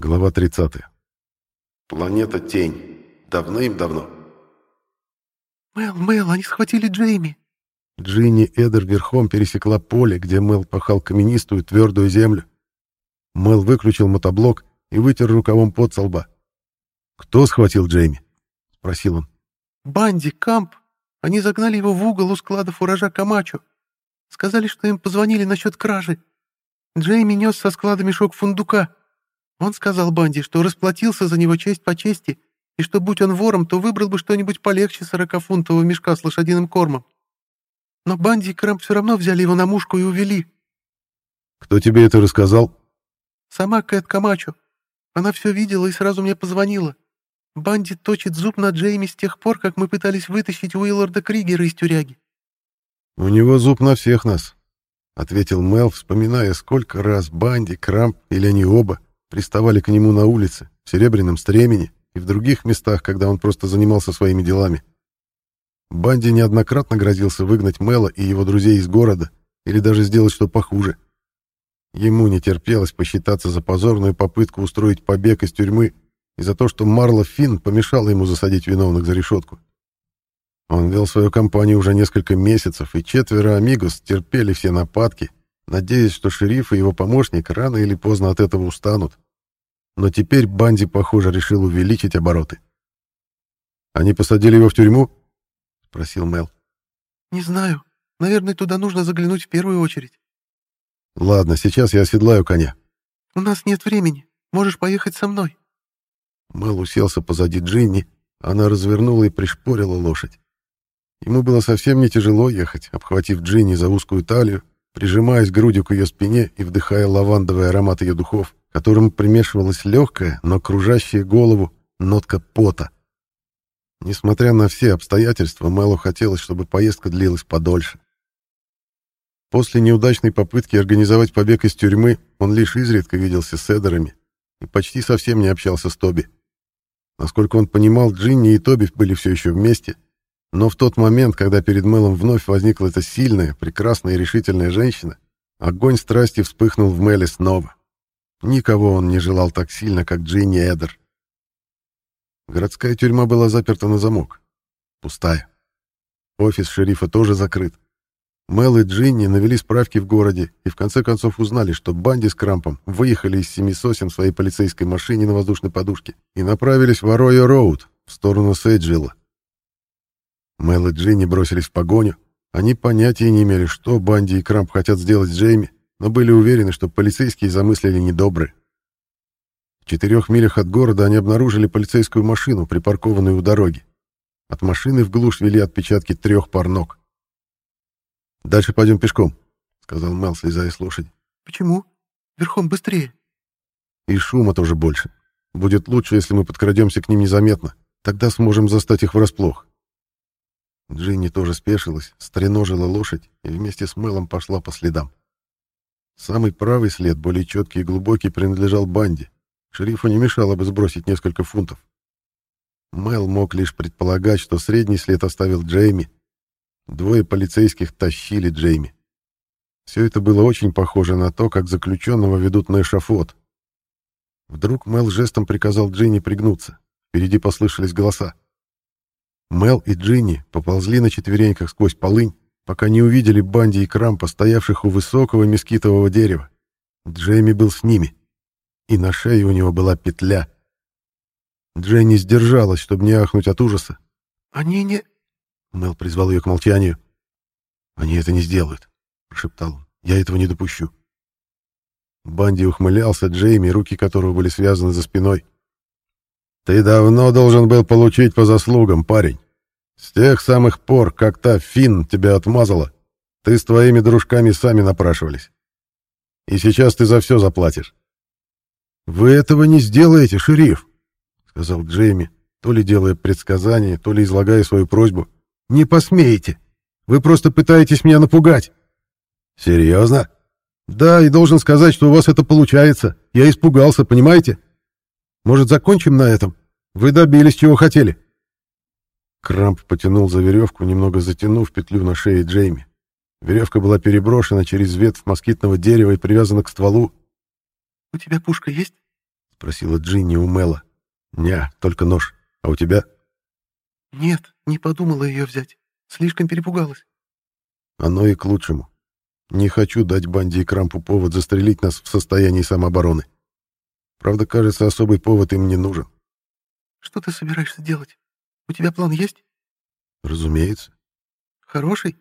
Глава 30. Планета Тень. Давным-давно. «Мэл, Мэл, они схватили Джейми!» Джинни Эдер верхом пересекла поле, где Мэл пахал каменистую твердую землю. Мэл выключил мотоблок и вытер рукавом пот со лба. «Кто схватил Джейми?» — спросил он. «Банди, Камп. Они загнали его в угол у складов урожа Камачо. Сказали, что им позвонили насчет кражи. Джейми нес со склада мешок фундука. Он сказал Банди, что расплатился за него честь по чести, и что, будь он вором, то выбрал бы что-нибудь полегче сорокафунтового мешка с лошадиным кормом. Но Банди и Крамп все равно взяли его на мушку и увели. «Кто тебе это рассказал?» «Сама Кэт Камачо. Она все видела и сразу мне позвонила. Банди точит зуб на Джейми с тех пор, как мы пытались вытащить Уилларда Кригера из тюряги». «У него зуб на всех нас», — ответил Мел, вспоминая, сколько раз Банди, Крамп или они оба приставали к нему на улице, в Серебряном Стремени и в других местах, когда он просто занимался своими делами. Банди неоднократно грозился выгнать Мела и его друзей из города или даже сделать что похуже. Ему не терпелось посчитаться за позорную попытку устроить побег из тюрьмы и за то, что Марло Финн помешала ему засадить виновных за решетку. Он вел свою компанию уже несколько месяцев, и четверо амигос терпели все нападки, надеясь, что шериф и его помощник рано или поздно от этого устанут. Но теперь Банди, похоже, решил увеличить обороты. «Они посадили его в тюрьму?» — спросил Мел. «Не знаю. Наверное, туда нужно заглянуть в первую очередь». «Ладно, сейчас я оседлаю коня». «У нас нет времени. Можешь поехать со мной». Мел уселся позади Джинни, она развернула и пришпорила лошадь. Ему было совсем не тяжело ехать, обхватив Джинни за узкую талию, прижимаясь грудью к ее спине и вдыхая лавандовый аромат ее духов, которому примешивалась легкая, но кружащая голову нотка пота. Несмотря на все обстоятельства, Мэлу хотелось, чтобы поездка длилась подольше. После неудачной попытки организовать побег из тюрьмы он лишь изредка виделся с Эдерами и почти совсем не общался с Тоби. Насколько он понимал, Джинни и Тоби были все еще вместе, но в тот момент, когда перед Мэлом вновь возникла эта сильная, прекрасная и решительная женщина, огонь страсти вспыхнул в Мэле снова. Никого он не желал так сильно, как Джинни Эдер. Городская тюрьма была заперта на замок. Пустая. Офис шерифа тоже закрыт. Мэл и Джинни навели справки в городе и в конце концов узнали, что Банди с Крампом выехали из семи сосен в своей полицейской машине на воздушной подушке и направились в Аройо-Роуд, в сторону Сейджилла. Мэл и Джинни бросились в погоню. Они понятия не имели, что Банди и Крамп хотят сделать с Джейми, но были уверены, что полицейские замыслили недобрые. В четырех милях от города они обнаружили полицейскую машину, припаркованную у дороги. От машины в глушь вели отпечатки трех пар ног. «Дальше пойдем пешком», — сказал Мел, слезая с лошади. «Почему? Верхом быстрее». «И шума тоже больше. Будет лучше, если мы подкрадемся к ним незаметно. Тогда сможем застать их врасплох». Джинни тоже спешилась, стреножила лошадь и вместе с Мелом пошла по следам. Самый правый след, более четкий и глубокий, принадлежал банде. Шерифу не мешало бы сбросить несколько фунтов. Мел мог лишь предполагать, что средний след оставил Джейми. Двое полицейских тащили Джейми. Все это было очень похоже на то, как заключенного ведут на эшафот. Вдруг Мел жестом приказал Джинни пригнуться. Впереди послышались голоса. Мел и Джинни поползли на четвереньках сквозь полынь, пока не увидели Банди и Крампа, стоявших у высокого мескитового дерева. Джейми был с ними, и на шее у него была петля. Дженни сдержалась, чтобы не ахнуть от ужаса. «Они не...» Мел призвал ее к молчанию. «Они это не сделают», — прошептал он. «Я этого не допущу». Банди ухмылялся Джейми, руки которого были связаны за спиной. Ты давно должен был получить по заслугам, парень. С тех самых пор, как та Финн тебя отмазала, ты с твоими дружками сами напрашивались. И сейчас ты за все заплатишь. «Вы этого не сделаете, шериф», — сказал Джейми, то ли делая предсказание, то ли излагая свою просьбу. «Не посмеете. Вы просто пытаетесь меня напугать». «Серьезно?» «Да, и должен сказать, что у вас это получается. Я испугался, понимаете?» Может, закончим на этом? Вы добились, чего хотели». Крамп потянул за веревку, немного затянув петлю на шее Джейми. Веревка была переброшена через ветвь москитного дерева и привязана к стволу. «У тебя пушка есть?» — спросила Джинни у Мэла. «Ня, только нож. А у тебя?» «Нет, не подумала ее взять. Слишком перепугалась». «Оно и к лучшему. Не хочу дать банде и Крампу повод застрелить нас в состоянии самообороны. Правда, кажется, особый повод им не нужен». «Что ты собираешься делать? У тебя план есть?» «Разумеется». «Хороший?»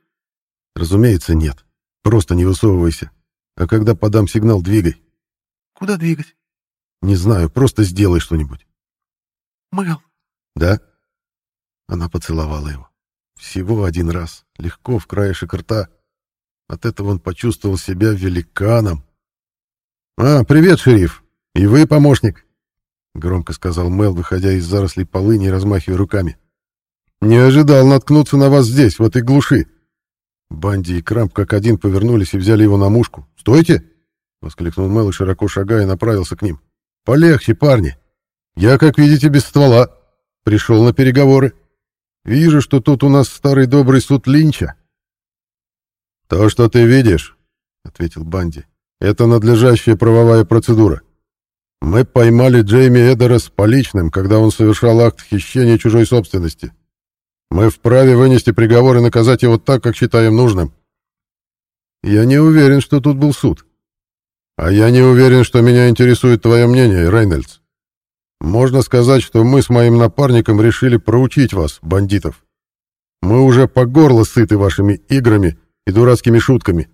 «Разумеется, нет. Просто не высовывайся. А когда подам сигнал, двигай». «Куда двигать?» «Не знаю, просто сделай что-нибудь». «Мэл». «Да?» Она поцеловала его. Всего один раз, легко, в краешек рта. От этого он почувствовал себя великаном. «А, привет, шериф! И вы помощник!» Громко сказал Мел, выходя из зарослей полыни и размахивая руками. «Не ожидал наткнуться на вас здесь, в этой глуши!» Банди и Крамп как один повернулись и взяли его на мушку. «Стойте!» — воскликнул Мел и, широко шагая, направился к ним. «Полегче, парни! Я, как видите, без ствола. Пришел на переговоры. Вижу, что тут у нас старый добрый суд Линча. То, что ты видишь, ответил Банди, это надлежащая правовая процедура. Мы поймали Джейми Эдера с поличным, когда он совершал акт хищения чужой собственности. Мы вправе вынести приговор и наказать его так, как считаем нужным. Я не уверен, что тут был суд. А я не уверен, что меня интересует твое мнение, Рейнольдс. Можно сказать, что мы с моим напарником решили проучить вас, бандитов. Мы уже по горло сыты вашими играми и дурацкими шутками.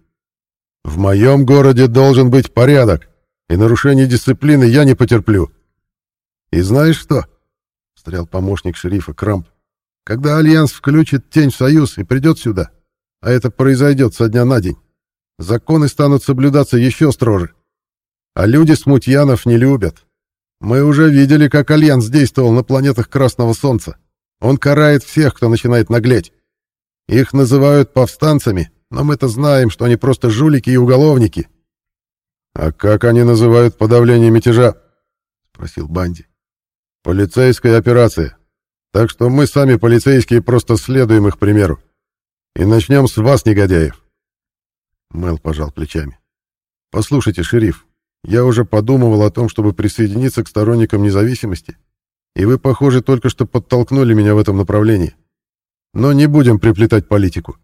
В моем городе должен быть порядок, и нарушение дисциплины я не потерплю. И знаешь что? — встрял помощник шерифа Крамп. Когда Альянс включит тень в союз и придет сюда, а это произойдет со дня на день, законы станут соблюдаться еще строже. А люди смутьянов не любят, мы уже видели, как Альянс действовал на планетах Красного Солнца. Он карает всех, кто начинает наглеть. Их называют повстанцами, но мы-то знаем, что они просто жулики и уголовники. А как они называют подавление мятежа? спросил Банди. Полицейская операция. Так что мы сами полицейские просто следуем их примеру. И начнем с вас, негодяев. Мэл пожал плечами. Послушайте, шериф, я уже подумывал о том, чтобы присоединиться к сторонникам независимости, и вы, похоже, только что подтолкнули меня в этом направлении. Но не будем приплетать политику.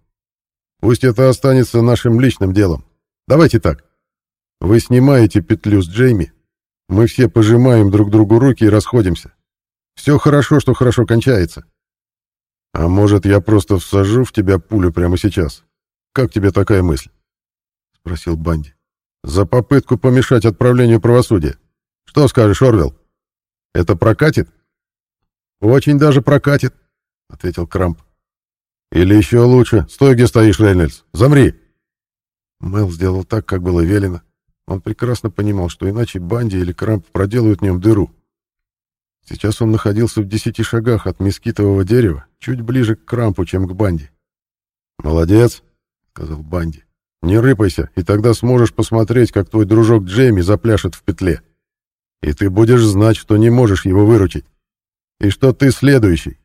Пусть это останется нашим личным делом. Давайте так. Вы снимаете петлю с Джейми, мы все пожимаем друг другу руки и расходимся. Все хорошо, что хорошо кончается. А может, я просто всажу в тебя пулю прямо сейчас? Как тебе такая мысль? Спросил Банди. За попытку помешать отправлению правосудия. Что скажешь, Орвел? Это прокатит? Очень даже прокатит, ответил Крамп. Или еще лучше, стой, где стоишь, Рейнольдс. Замри. Мэл сделал так, как было велено. Он прекрасно понимал, что иначе Банди или Крамп проделают в нем дыру. Сейчас он находился в десяти шагах от мескитового дерева, чуть ближе к Крампу, чем к Банди. «Молодец», — сказал Банди. Не рыпайся, и тогда сможешь посмотреть, как твой дружок Джейми запляшет в петле. И ты будешь знать, что не можешь его выручить. И что ты следующий.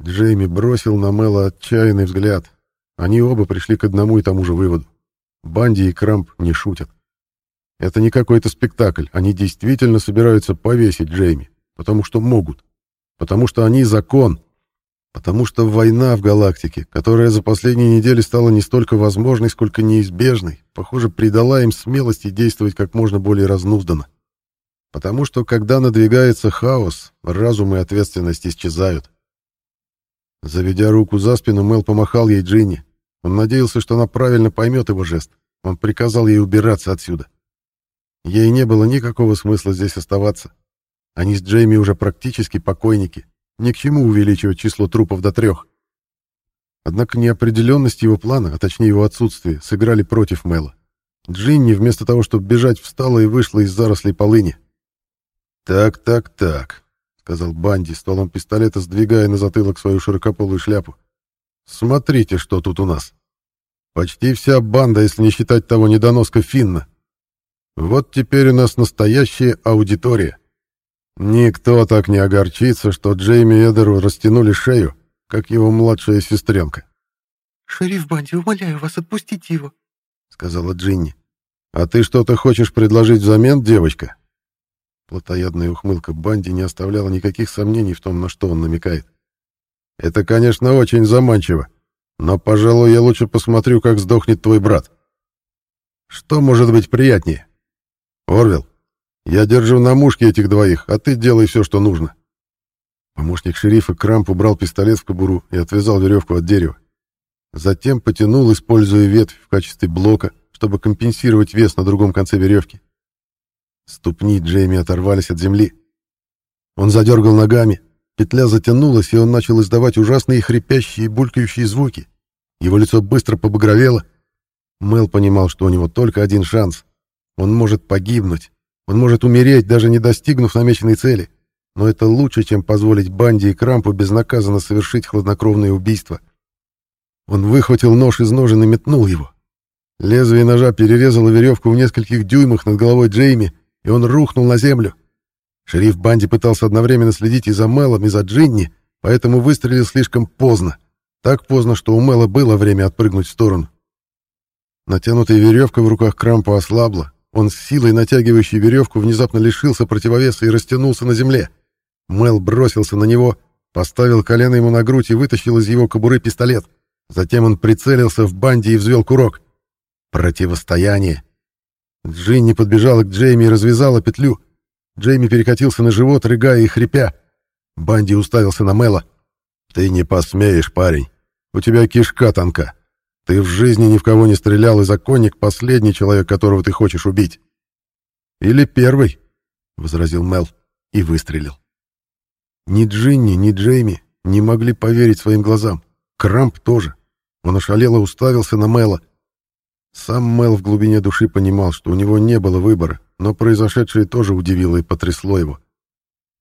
Джейми бросил на Мэла отчаянный взгляд. Они оба пришли к одному и тому же выводу. Банди и Крамп не шутят. Это не какой-то спектакль. Они действительно собираются повесить Джейми, потому что могут. Потому что они закон, Потому что война в галактике, которая за последние недели стала не столько возможной, сколько неизбежной, похоже, придала им смелости действовать как можно более разнузданно. Потому что, когда надвигается хаос, разум и ответственность исчезают. Заведя руку за спину, Мел помахал ей Джинни. Он надеялся, что она правильно поймет его жест. Он приказал ей убираться отсюда. Ей не было никакого смысла здесь оставаться. Они с Джейми уже практически покойники. Ни к чему увеличивать число трупов до трех. Однако неопределенность его плана, а точнее его отсутствие, сыграли против Мэла. Джинни, вместо того, чтобы бежать, встала и вышла из зарослей полыни. «Так, так, так», — сказал Банди, стволом пистолета сдвигая на затылок свою широкополую шляпу. «Смотрите, что тут у нас. Почти вся банда, если не считать того недоноска Финна. Вот теперь у нас настоящая аудитория. Никто так не огорчится, что Джейми Эдеру растянули шею, как его младшая сестренка. «Шериф Банди, умоляю вас, отпустите его», — сказала Джинни. «А ты что-то хочешь предложить взамен, девочка?» Плотоядная ухмылка Банди не оставляла никаких сомнений в том, на что он намекает. «Это, конечно, очень заманчиво, но, пожалуй, я лучше посмотрю, как сдохнет твой брат. Что может быть приятнее? Орвел, я держу на мушке этих двоих, а ты делай все, что нужно». Помощник шерифа Крамп убрал пистолет в кобуру и отвязал веревку от дерева. Затем потянул, используя ветвь в качестве блока, чтобы компенсировать вес на другом конце веревки. Ступни Джейми оторвались от земли. Он задергал ногами, петля затянулась, и он начал издавать ужасные хрипящие и булькающие звуки. Его лицо быстро побагровело. Мэл понимал, что у него только один шанс. Он может погибнуть, он может умереть, даже не достигнув намеченной цели. Но это лучше, чем позволить Банди и Крампу безнаказанно совершить хладнокровное убийство. Он выхватил нож из ножен и метнул его. Лезвие ножа перерезало веревку в нескольких дюймах над головой Джейми, и он рухнул на землю. Шериф Банди пытался одновременно следить и за Мелом, и за Джинни, поэтому выстрелил слишком поздно. Так поздно, что у Мела было время отпрыгнуть в сторону. Натянутая веревка в руках Крампа ослабла. Он с силой натягивающей веревку внезапно лишился противовеса и растянулся на земле. Мел бросился на него, поставил колено ему на грудь и вытащил из его кобуры пистолет. Затем он прицелился в Банди и взвел курок. Противостояние. Джинни подбежала к Джейми и развязала петлю. Джейми перекатился на живот, рыгая и хрипя. Банди уставился на Мэла. «Ты не посмеешь, парень. У тебя кишка тонка. Ты в жизни ни в кого не стрелял, и законник — последний человек, которого ты хочешь убить». «Или первый», — возразил Мел и выстрелил. Ни Джинни, ни Джейми не могли поверить своим глазам. Крамп тоже. Он ошалело уставился на Мела — сам Мел в глубине души понимал, что у него не было выбора, но произошедшее тоже удивило и потрясло его.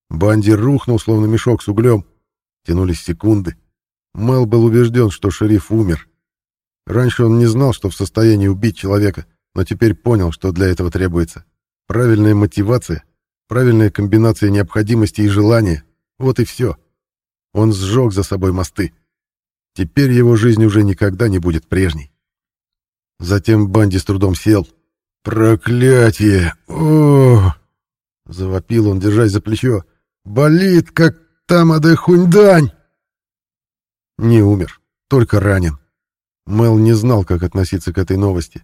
Банди рухнул, словно мешок с углем. Тянулись секунды. Мел был убежден, что шериф умер. Раньше он не знал, что в состоянии убить человека, но теперь понял, что для этого требуется. Правильная мотивация, правильная комбинация необходимости и желания. Вот и все. Он сжег за собой мосты. Теперь его жизнь уже никогда не будет прежней. Затем Банди с трудом сел. «Проклятие! о Завопил он, держась за плечо. «Болит, как тамаде хуньдань!» Не умер, только ранен. Мел не знал, как относиться к этой новости.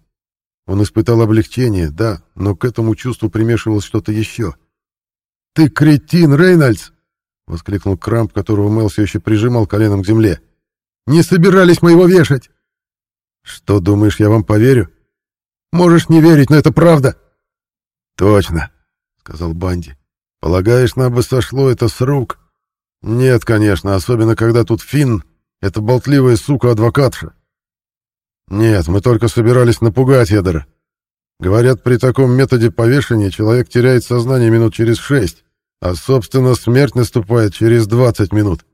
Он испытал облегчение, да, но к этому чувству примешивалось что-то еще. «Ты кретин, Рейнольдс!» — воскликнул Крамп, которого Мел все еще прижимал коленом к земле. «Не собирались мы его вешать!» «Что, думаешь, я вам поверю?» «Можешь не верить, но это правда». «Точно», — сказал Банди. «Полагаешь, нам бы сошло это с рук?» «Нет, конечно, особенно когда тут Финн, эта болтливая сука-адвокатша». «Нет, мы только собирались напугать Эдера. Говорят, при таком методе повешения человек теряет сознание минут через шесть, а, собственно, смерть наступает через 20 минут.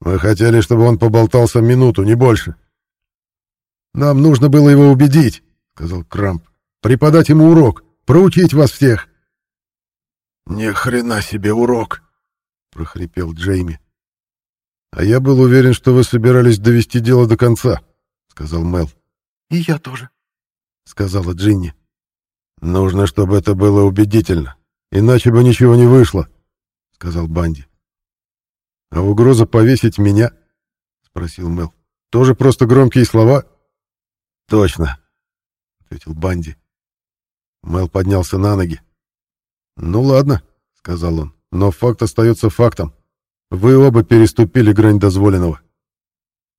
Мы хотели, чтобы он поболтался минуту, не больше». «Нам нужно было его убедить», — сказал Крамп. «Преподать ему урок, проучить вас всех». «Ни хрена себе урок», — прохрипел Джейми. «А я был уверен, что вы собирались довести дело до конца», — сказал Мел. «И я тоже», — сказала Джинни. «Нужно, чтобы это было убедительно, иначе бы ничего не вышло», — сказал Банди. «А угроза повесить меня?» — спросил Мел. «Тоже просто громкие слова?» «Точно», — ответил Банди. Мел поднялся на ноги. «Ну ладно», — сказал он, — «но факт остается фактом. Вы оба переступили грань дозволенного».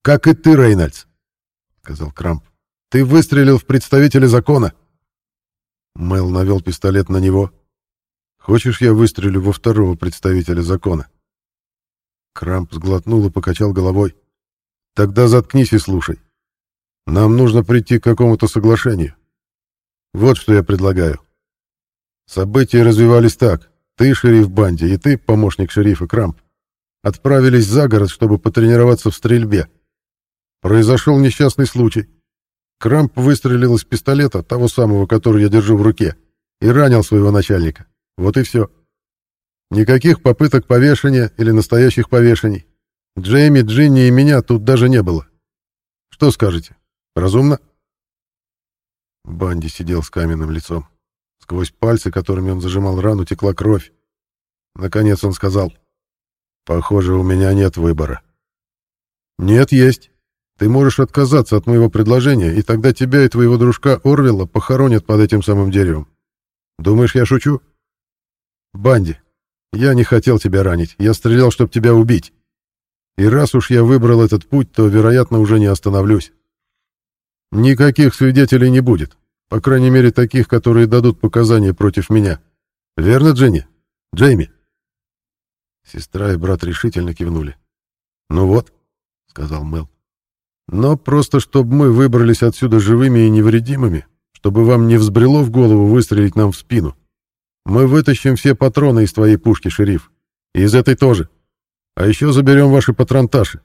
«Как и ты, Рейнольдс», — сказал Крамп. «Ты выстрелил в представителя закона». Мел навел пистолет на него. «Хочешь, я выстрелю во второго представителя закона?» Крамп сглотнул и покачал головой. «Тогда заткнись и слушай. Нам нужно прийти к какому-то соглашению. Вот что я предлагаю. События развивались так. Ты, шериф Банди, и ты, помощник шерифа Крамп, отправились за город, чтобы потренироваться в стрельбе. Произошел несчастный случай. Крамп выстрелил из пистолета, того самого, который я держу в руке, и ранил своего начальника. Вот и все. Никаких попыток повешения или настоящих повешений. Джейми, Джинни и меня тут даже не было. Что скажете? Разумно?» Банди сидел с каменным лицом. Сквозь пальцы, которыми он зажимал рану, текла кровь. Наконец он сказал. Похоже, у меня нет выбора. Нет, есть. Ты можешь отказаться от моего предложения, и тогда тебя и твоего дружка Орвела похоронят под этим самым деревом. Думаешь, я шучу? Банди, я не хотел тебя ранить. Я стрелял, чтобы тебя убить. И раз уж я выбрал этот путь, то, вероятно, уже не остановлюсь. Никаких свидетелей не будет. По крайней мере, таких, которые дадут показания против меня. Верно, Дженни? Джейми?» Сестра и брат решительно кивнули. «Ну вот», — сказал Мел. «Но просто, чтобы мы выбрались отсюда живыми и невредимыми, чтобы вам не взбрело в голову выстрелить нам в спину. Мы вытащим все патроны из твоей пушки, шериф. И из этой тоже. А еще заберем ваши патронташи.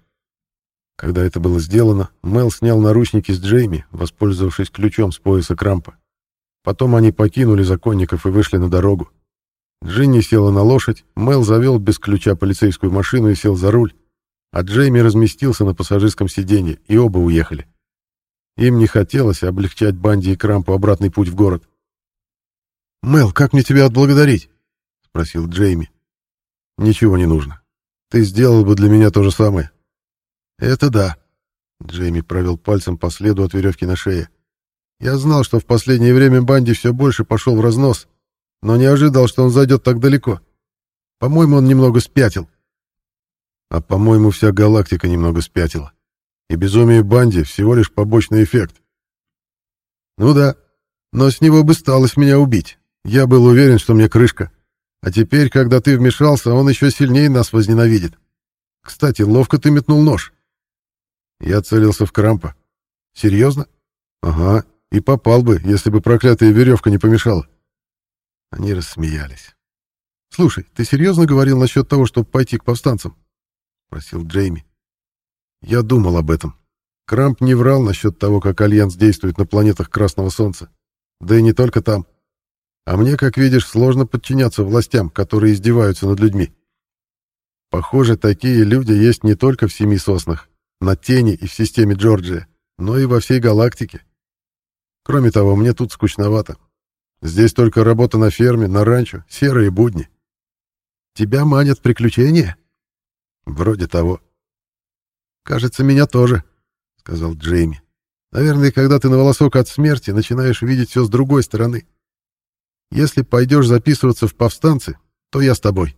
Когда это было сделано, Мел снял наручники с Джейми, воспользовавшись ключом с пояса Крампа. Потом они покинули законников и вышли на дорогу. Джинни села на лошадь, Мел завел без ключа полицейскую машину и сел за руль, а Джейми разместился на пассажирском сиденье, и оба уехали. Им не хотелось облегчать Банди и Крампу обратный путь в город. «Мел, как мне тебя отблагодарить?» — спросил Джейми. «Ничего не нужно. Ты сделал бы для меня то же самое». «Это да», — Джейми провел пальцем по следу от веревки на шее. «Я знал, что в последнее время Банди все больше пошел в разнос, но не ожидал, что он зайдет так далеко. По-моему, он немного спятил». «А по-моему, вся галактика немного спятила. И безумие Банди — всего лишь побочный эффект». «Ну да, но с него бы сталось меня убить. Я был уверен, что мне крышка. А теперь, когда ты вмешался, он еще сильнее нас возненавидит. Кстати, ловко ты метнул нож. Я целился в Крампа. Серьезно? Ага, и попал бы, если бы проклятая веревка не помешала. Они рассмеялись. «Слушай, ты серьезно говорил насчет того, чтобы пойти к повстанцам?» — просил Джейми. «Я думал об этом. Крамп не врал насчет того, как Альянс действует на планетах Красного Солнца. Да и не только там. А мне, как видишь, сложно подчиняться властям, которые издеваются над людьми. Похоже, такие люди есть не только в Семи Соснах, на Тени и в системе Джорджия, но и во всей галактике. Кроме того, мне тут скучновато. Здесь только работа на ферме, на ранчо, серые будни. Тебя манят приключения? Вроде того. Кажется, меня тоже, сказал Джейми. Наверное, когда ты на волосок от смерти, начинаешь видеть все с другой стороны. Если пойдешь записываться в повстанцы, то я с тобой.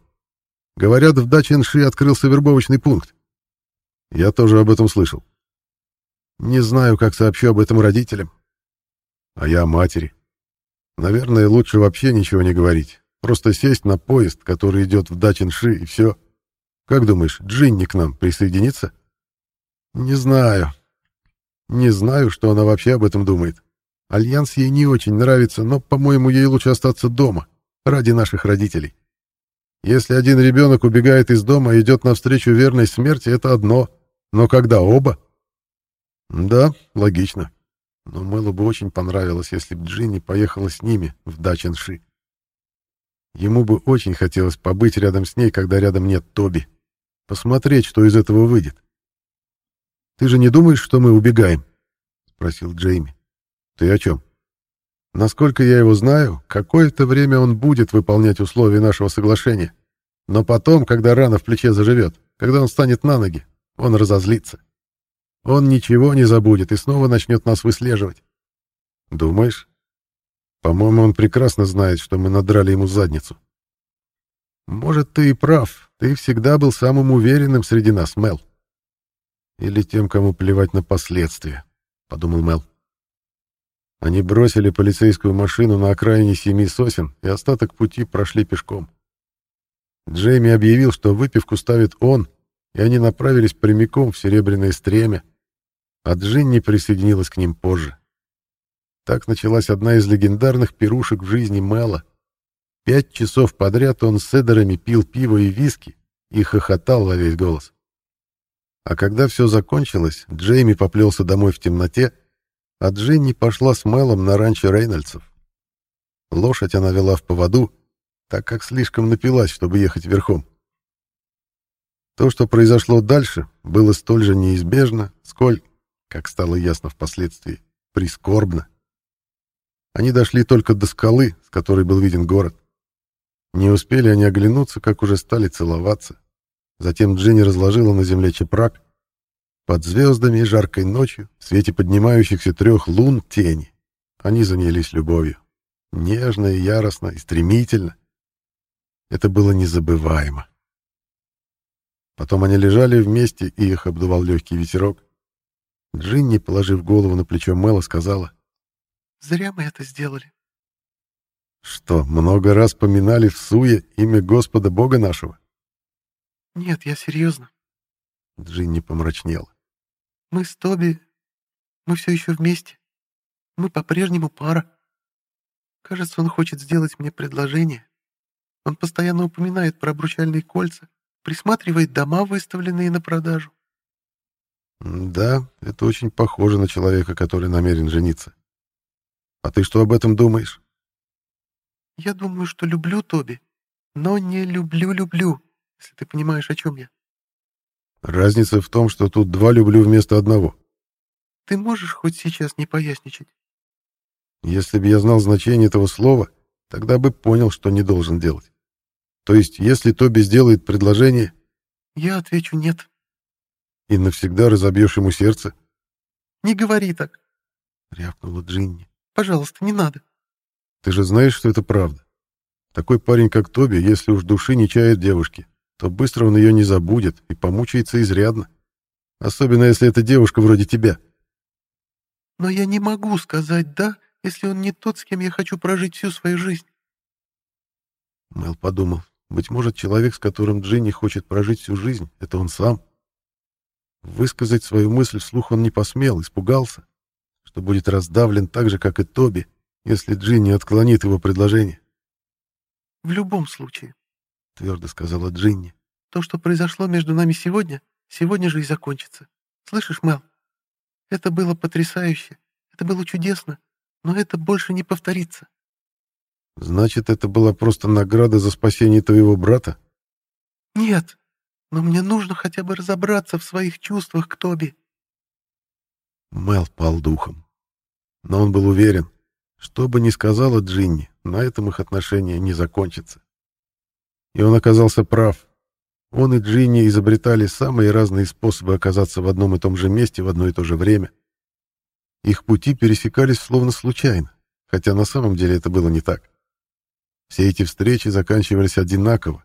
Говорят, в даче Нши открылся вербовочный пункт. Я тоже об этом слышал. Не знаю, как сообщу об этом родителям. А я матери. Наверное, лучше вообще ничего не говорить. Просто сесть на поезд, который идет в Дачинши, и все. Как думаешь, Джинни к нам присоединится? Не знаю. Не знаю, что она вообще об этом думает. Альянс ей не очень нравится, но, по-моему, ей лучше остаться дома, ради наших родителей. Если один ребенок убегает из дома и идет навстречу верной смерти, это одно. Но когда оба? Да, логично. Но Мэлу бы очень понравилось, если бы Джинни поехала с ними в Даченши. Ему бы очень хотелось побыть рядом с ней, когда рядом нет Тоби. Посмотреть, что из этого выйдет. «Ты же не думаешь, что мы убегаем?» — спросил Джейми. «Ты о чем?» Насколько я его знаю, какое-то время он будет выполнять условия нашего соглашения. Но потом, когда рана в плече заживет, когда он станет на ноги, он разозлится. Он ничего не забудет и снова начнет нас выслеживать. Думаешь? По-моему, он прекрасно знает, что мы надрали ему задницу. Может, ты и прав. Ты всегда был самым уверенным среди нас, Мел. Или тем, кому плевать на последствия, — подумал Мел. Они бросили полицейскую машину на окраине семи сосен и остаток пути прошли пешком. Джейми объявил, что выпивку ставит он, и они направились прямиком в Серебряное стремя, а Джинни присоединилась к ним позже. Так началась одна из легендарных пирушек в жизни Мэла. Пять часов подряд он с Эдерами пил пиво и виски и хохотал во весь голос. А когда все закончилось, Джейми поплелся домой в темноте, а Джинни пошла с Мелом на ранчо Рейнольдсов. Лошадь она вела в поводу, так как слишком напилась, чтобы ехать верхом. То, что произошло дальше, было столь же неизбежно, сколь, как стало ясно впоследствии, прискорбно. Они дошли только до скалы, с которой был виден город. Не успели они оглянуться, как уже стали целоваться. Затем Дженни разложила на земле чепрак. Под звездами и жаркой ночью, в свете поднимающихся трех лун, тени. Они занялись любовью. Нежно и яростно, и стремительно. Это было незабываемо. Потом они лежали вместе, и их обдувал легкий ветерок. Джинни, положив голову на плечо Мэла, сказала. «Зря мы это сделали». «Что, много раз поминали в суе имя Господа Бога нашего?» «Нет, я серьезно». Джинни помрачнела. «Мы с Тоби... Мы все еще вместе. Мы по-прежнему пара. Кажется, он хочет сделать мне предложение. Он постоянно упоминает про обручальные кольца, присматривает дома, выставленные на продажу. Да, это очень похоже на человека, который намерен жениться. А ты что об этом думаешь? Я думаю, что люблю Тоби, но не люблю-люблю, если ты понимаешь, о чем я. Разница в том, что тут два люблю вместо одного. Ты можешь хоть сейчас не поясничать? Если бы я знал значение этого слова, тогда бы понял, что не должен делать. То есть, если Тоби сделает предложение... Я отвечу «нет». И навсегда разобьешь ему сердце? Не говори так. Рявкнула Джинни. Пожалуйста, не надо. Ты же знаешь, что это правда. Такой парень, как Тоби, если уж души не чает девушки, то быстро он ее не забудет и помучается изрядно. Особенно, если это девушка вроде тебя. Но я не могу сказать «да», если он не тот, с кем я хочу прожить всю свою жизнь. Мэл подумал, быть может, человек, с которым Джинни хочет прожить всю жизнь, это он сам. Высказать свою мысль вслух он не посмел, испугался, что будет раздавлен так же, как и Тоби, если Джинни отклонит его предложение. «В любом случае», — твердо сказала Джинни, — «то, что произошло между нами сегодня, сегодня же и закончится. Слышишь, Мел? Это было потрясающе, это было чудесно, но это больше не повторится. Значит, это была просто награда за спасение твоего брата? Нет, но мне нужно хотя бы разобраться в своих чувствах к Тоби. Мел пал духом. Но он был уверен, что бы ни сказала Джинни, на этом их отношения не закончатся. И он оказался прав. Он и Джинни изобретали самые разные способы оказаться в одном и том же месте в одно и то же время. Их пути пересекались словно случайно, хотя на самом деле это было не так. Все эти встречи заканчивались одинаково,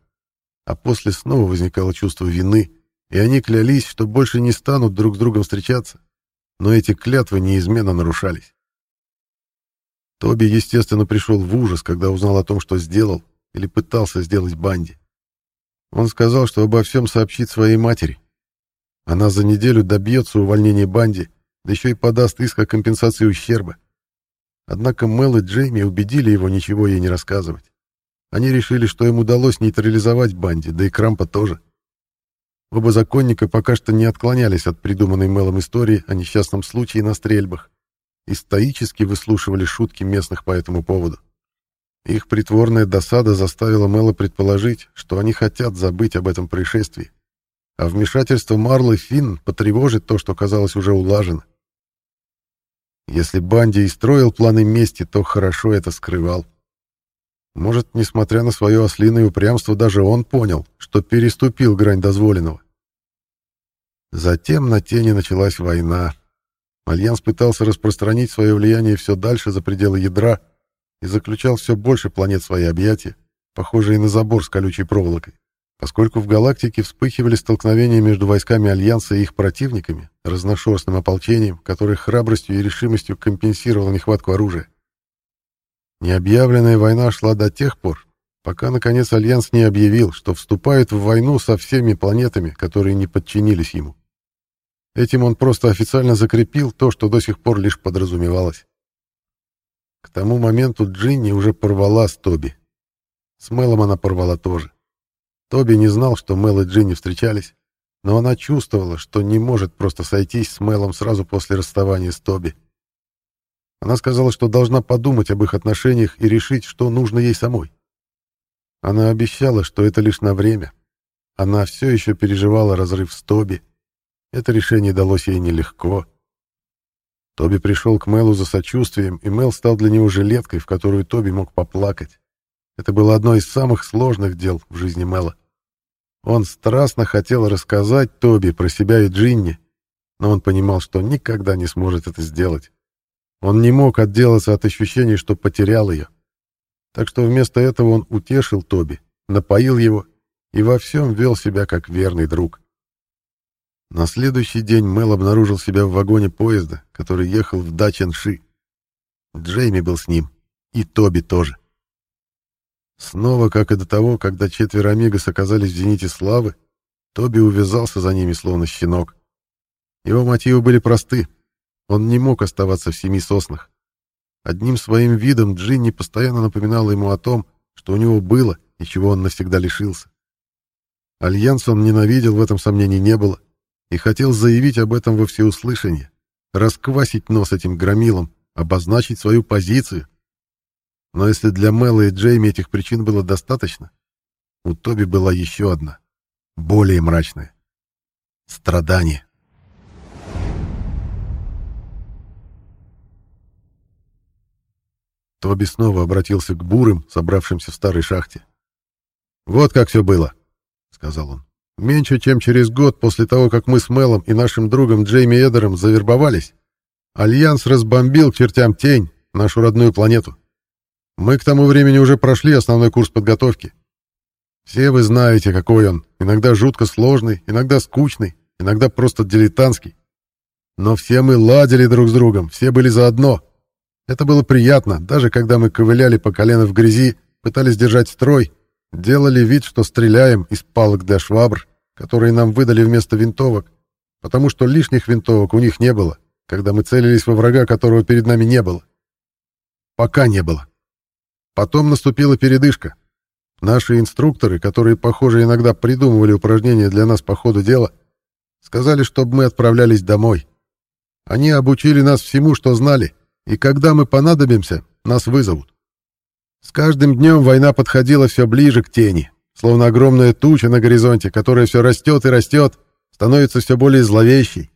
а после снова возникало чувство вины, и они клялись, что больше не станут друг с другом встречаться, но эти клятвы неизменно нарушались. Тоби, естественно, пришел в ужас, когда узнал о том, что сделал или пытался сделать Банди. Он сказал, что обо всем сообщит своей матери. Она за неделю добьется увольнения Банди да еще и подаст иск о компенсации ущерба. Однако Мел и Джейми убедили его ничего ей не рассказывать. Они решили, что им удалось нейтрализовать Банди, да и Крампа тоже. Оба законника пока что не отклонялись от придуманной Мелом истории о несчастном случае на стрельбах и стоически выслушивали шутки местных по этому поводу. Их притворная досада заставила Мела предположить, что они хотят забыть об этом происшествии, а вмешательство Марлы Финн потревожит то, что казалось уже улажено. Если Банди и строил планы мести, то хорошо это скрывал. Может, несмотря на свое ослиное упрямство, даже он понял, что переступил грань дозволенного. Затем на тени началась война. Альянс пытался распространить свое влияние все дальше за пределы ядра и заключал все больше планет в свои объятия, похожие на забор с колючей проволокой. Поскольку в галактике вспыхивали столкновения между войсками Альянса и их противниками, разношерстным ополчением, которое храбростью и решимостью компенсировало нехватку оружия. Необъявленная война шла до тех пор, пока, наконец, Альянс не объявил, что вступает в войну со всеми планетами, которые не подчинились ему. Этим он просто официально закрепил то, что до сих пор лишь подразумевалось. К тому моменту Джинни уже порвала с Тоби. С Мелом она порвала тоже. Тоби не знал, что Мел и Джинни встречались, но она чувствовала, что не может просто сойтись с Мелом сразу после расставания с Тоби. Она сказала, что должна подумать об их отношениях и решить, что нужно ей самой. Она обещала, что это лишь на время. Она все еще переживала разрыв с Тоби. Это решение далось ей нелегко. Тоби пришел к Мелу за сочувствием, и Мел стал для него жилеткой, в которую Тоби мог поплакать. Это было одно из самых сложных дел в жизни Мэла. Он страстно хотел рассказать Тоби про себя и Джинни, но он понимал, что никогда не сможет это сделать. Он не мог отделаться от ощущения, что потерял ее. Так что вместо этого он утешил Тоби, напоил его и во всем вел себя как верный друг. На следующий день Мэл обнаружил себя в вагоне поезда, который ехал в Даченши. Джейми был с ним, и Тоби тоже. Снова, как и до того, когда четверо Амигос оказались в зените славы, Тоби увязался за ними, словно щенок. Его мотивы были просты. Он не мог оставаться в семи соснах. Одним своим видом Джинни постоянно напоминала ему о том, что у него было и чего он навсегда лишился. Альянс он ненавидел, в этом сомнений не было, и хотел заявить об этом во всеуслышание, расквасить нос этим громилам, обозначить свою позицию. Но если для Мэла и Джейми этих причин было достаточно, у Тоби была еще одна, более мрачная. Страдание. Тоби снова обратился к бурым, собравшимся в старой шахте. «Вот как все было», — сказал он. «Меньше чем через год после того, как мы с Мелом и нашим другом Джейми Эдером завербовались, Альянс разбомбил к чертям тень, нашу родную планету. Мы к тому времени уже прошли основной курс подготовки. Все вы знаете, какой он. Иногда жутко сложный, иногда скучный, иногда просто дилетантский. Но все мы ладили друг с другом, все были заодно. Это было приятно, даже когда мы ковыляли по колено в грязи, пытались держать строй, делали вид, что стреляем из палок для швабр, которые нам выдали вместо винтовок, потому что лишних винтовок у них не было, когда мы целились во врага, которого перед нами не было. Пока не было. Потом наступила передышка. Наши инструкторы, которые, похоже, иногда придумывали упражнения для нас по ходу дела, сказали, чтобы мы отправлялись домой. Они обучили нас всему, что знали, и когда мы понадобимся, нас вызовут. С каждым днем война подходила все ближе к тени, словно огромная туча на горизонте, которая все растет и растет, становится все более зловещей.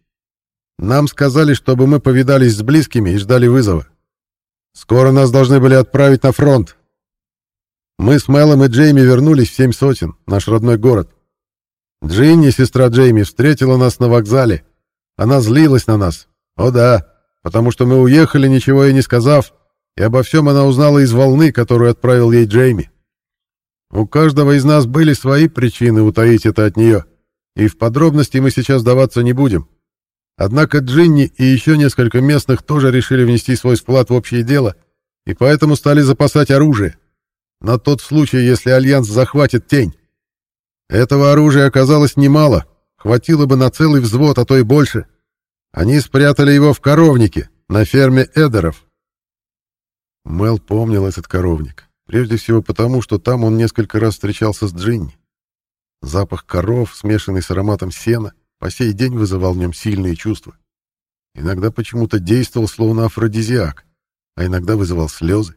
Нам сказали, чтобы мы повидались с близкими и ждали вызова. Скоро нас должны были отправить на фронт. Мы с Мелом и Джейми вернулись в Семь Сотен, наш родной город. Джинни, сестра Джейми, встретила нас на вокзале. Она злилась на нас. О да, потому что мы уехали, ничего ей не сказав, и обо всем она узнала из волны, которую отправил ей Джейми. У каждого из нас были свои причины утаить это от нее, и в подробности мы сейчас даваться не будем. Однако Джинни и еще несколько местных тоже решили внести свой вклад в общее дело и поэтому стали запасать оружие. На тот случай, если Альянс захватит тень. Этого оружия оказалось немало, хватило бы на целый взвод, а то и больше. Они спрятали его в коровнике на ферме Эдеров. Мел помнил этот коровник, прежде всего потому, что там он несколько раз встречался с Джинни. Запах коров, смешанный с ароматом сена, по сей день вызывал в нем сильные чувства. Иногда почему-то действовал словно афродизиак, а иногда вызывал слезы.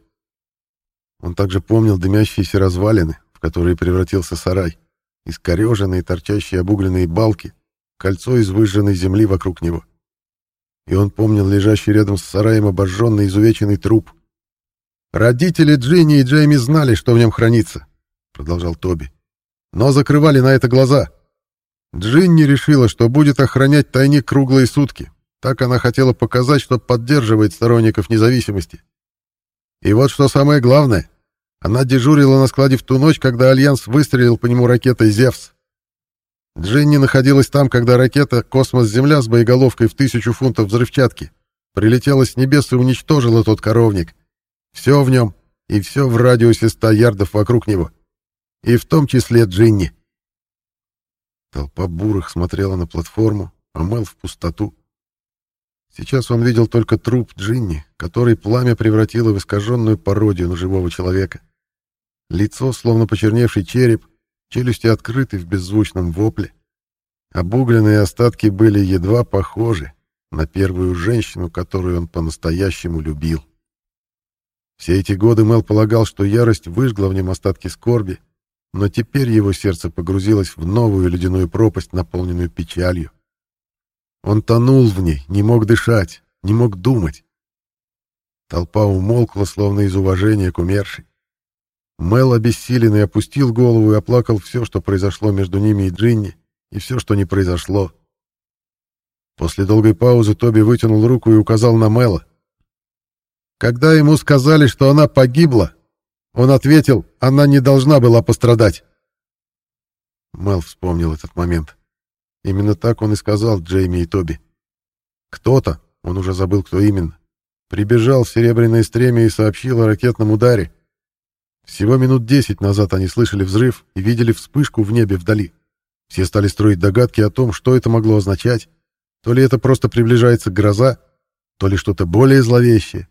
Он также помнил дымящиеся развалины, в которые превратился сарай, искореженные торчащие обугленные балки, кольцо из выжженной земли вокруг него. И он помнил лежащий рядом с сараем обожженный изувеченный труп. «Родители Джинни и Джейми знали, что в нем хранится», — продолжал Тоби, — «но закрывали на это глаза». Джинни решила, что будет охранять тайник круглые сутки. Так она хотела показать, что поддерживает сторонников независимости. И вот что самое главное. Она дежурила на складе в ту ночь, когда Альянс выстрелил по нему ракетой «Зевс». Джинни находилась там, когда ракета «Космос-Земля» с боеголовкой в тысячу фунтов взрывчатки прилетела с небес и уничтожила тот коровник. Все в нем и все в радиусе ста ярдов вокруг него. И в том числе Джинни. Толпа бурых смотрела на платформу, а Мэл в пустоту. Сейчас он видел только труп Джинни, который пламя превратило в искаженную пародию на живого человека. Лицо, словно почерневший череп, челюсти открыты в беззвучном вопле. Обугленные остатки были едва похожи на первую женщину, которую он по-настоящему любил. Все эти годы Мэл полагал, что ярость выжгла в нем остатки скорби, но теперь его сердце погрузилось в новую ледяную пропасть, наполненную печалью. Он тонул в ней, не мог дышать, не мог думать. Толпа умолкла, словно из уважения к умершей. Мел обессиленный опустил голову и оплакал все, что произошло между ними и Джинни, и все, что не произошло. После долгой паузы Тоби вытянул руку и указал на Мела. Когда ему сказали, что она погибла, он ответил, она не должна была пострадать. Мел вспомнил этот момент. Именно так он и сказал Джейми и Тоби. Кто-то, он уже забыл, кто именно, прибежал в Серебряное стремя и сообщил о ракетном ударе. Всего минут десять назад они слышали взрыв и видели вспышку в небе вдали. Все стали строить догадки о том, что это могло означать. То ли это просто приближается гроза, то ли что-то более зловещее.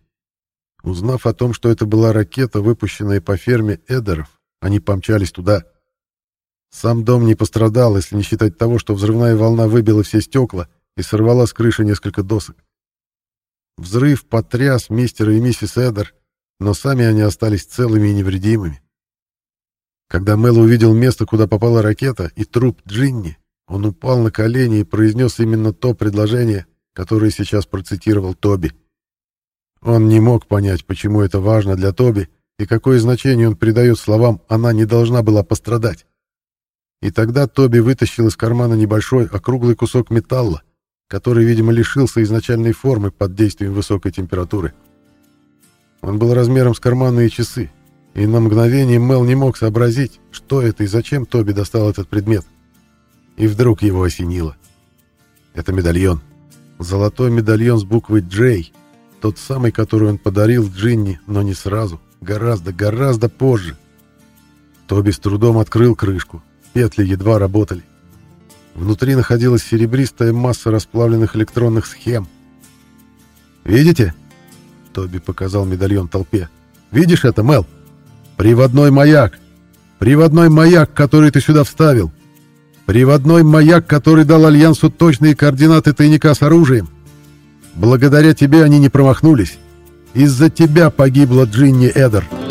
Узнав о том, что это была ракета, выпущенная по ферме Эдеров, они помчались туда. Сам дом не пострадал, если не считать того, что взрывная волна выбила все стекла и сорвала с крыши несколько досок. Взрыв потряс мистера и миссис Эдер, но сами они остались целыми и невредимыми. Когда Мэл увидел место, куда попала ракета, и труп Джинни, он упал на колени и произнес именно то предложение, которое сейчас процитировал Тоби. Он не мог понять, почему это важно для Тоби и какое значение он придает словам «она не должна была пострадать». И тогда Тоби вытащил из кармана небольшой округлый кусок металла, который, видимо, лишился изначальной формы под действием высокой температуры. Он был размером с карманные часы, и на мгновение Мел не мог сообразить, что это и зачем Тоби достал этот предмет. И вдруг его осенило. Это медальон. Золотой медальон с буквой «Джей», тот самый, который он подарил Джинни, но не сразу, гораздо, гораздо позже. Тоби с трудом открыл крышку, петли едва работали. Внутри находилась серебристая масса расплавленных электронных схем. «Видите?» Тоби показал медальон толпе. «Видишь это, Мел? Приводной маяк! Приводной маяк, который ты сюда вставил! Приводной маяк, который дал Альянсу точные координаты тайника с оружием! Благодаря тебе они не промахнулись! Из-за тебя погибла Джинни Эдер!»